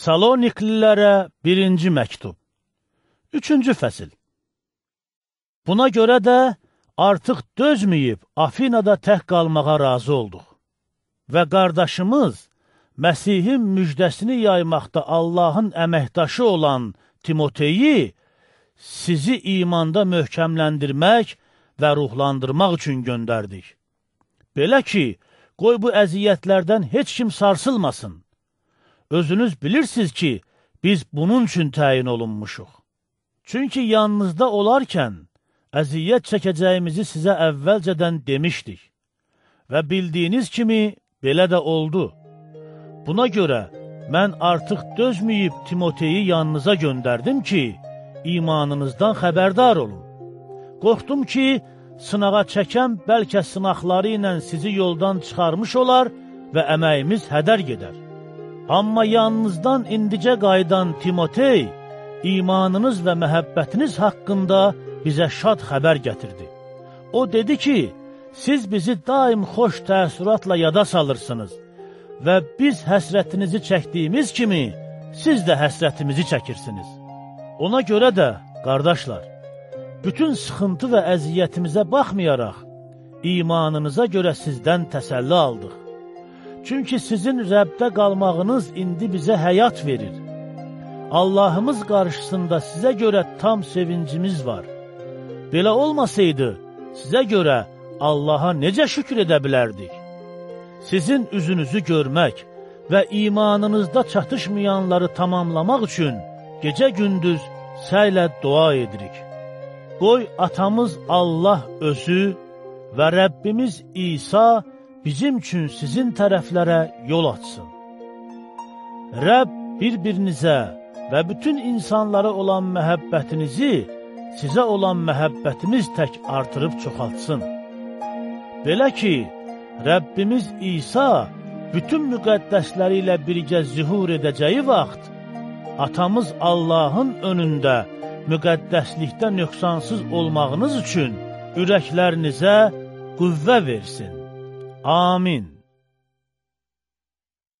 Saloniklilərə birinci məktub. Üçüncü fəsil. Buna görə də artıq dözməyib Afinada tək qalmağa razı olduq. Və qardaşımız Məsihin müjdəsini yaymaqda Allahın əməkdaşı olan Timoteyi sizi imanda möhkəmləndirmək və ruhlandırmaq üçün göndərdik. Belə ki, qoy bu əziyyətlərdən heç kim sarsılmasın Özünüz bilirsiniz ki, biz bunun üçün təyin olunmuşuq. Çünki yanınızda olarkən, əziyyət çəkəcəyimizi sizə əvvəlcədən demişdik. Və bildiyiniz kimi, belə də oldu. Buna görə, mən artıq dözməyib Timoteyi yanınıza göndərdim ki, imanınızdan xəbərdar olun. Qorxdum ki, sınağa çəkən bəlkə sınaqları ilə sizi yoldan çıxarmış olar və əməyimiz hədər gedər. Amma yanınızdan indicə qayıdan Timotey, imanınız və məhəbbətiniz haqqında bizə şad xəbər gətirdi. O dedi ki, siz bizi daim xoş təəssüratla yada salırsınız və biz həsrətinizi çəkdiyimiz kimi, siz də həsrətimizi çəkirsiniz. Ona görə də, qardaşlar, bütün sıxıntı və əziyyətimizə baxmayaraq, imanınıza görə sizdən təsəlli aldıq. Çünki sizin Rəbdə qalmağınız indi bizə həyat verir. Allahımız qarşısında sizə görə tam sevincimiz var. Belə olmasaydı, sizə görə Allaha necə şükür edə bilərdik? Sizin üzünüzü görmək və imanınızda çatışmayanları tamamlamaq üçün gecə-gündüz səylə dua edirik. Qoy atamız Allah özü və Rəbbimiz İsa bizim üçün sizin tərəflərə yol açsın. Rəbb bir-birinizə və bütün insanlara olan məhəbbətinizi sizə olan məhəbbətimiz tək artırıb çoxaltsın. Belə ki, Rəbbimiz İsa bütün müqəddəsləri ilə birgə zühur edəcəyi vaxt, atamız Allahın önündə müqəddəslikdə nöqsansız olmağınız üçün ürəklərinizə qüvvə versin. 아민.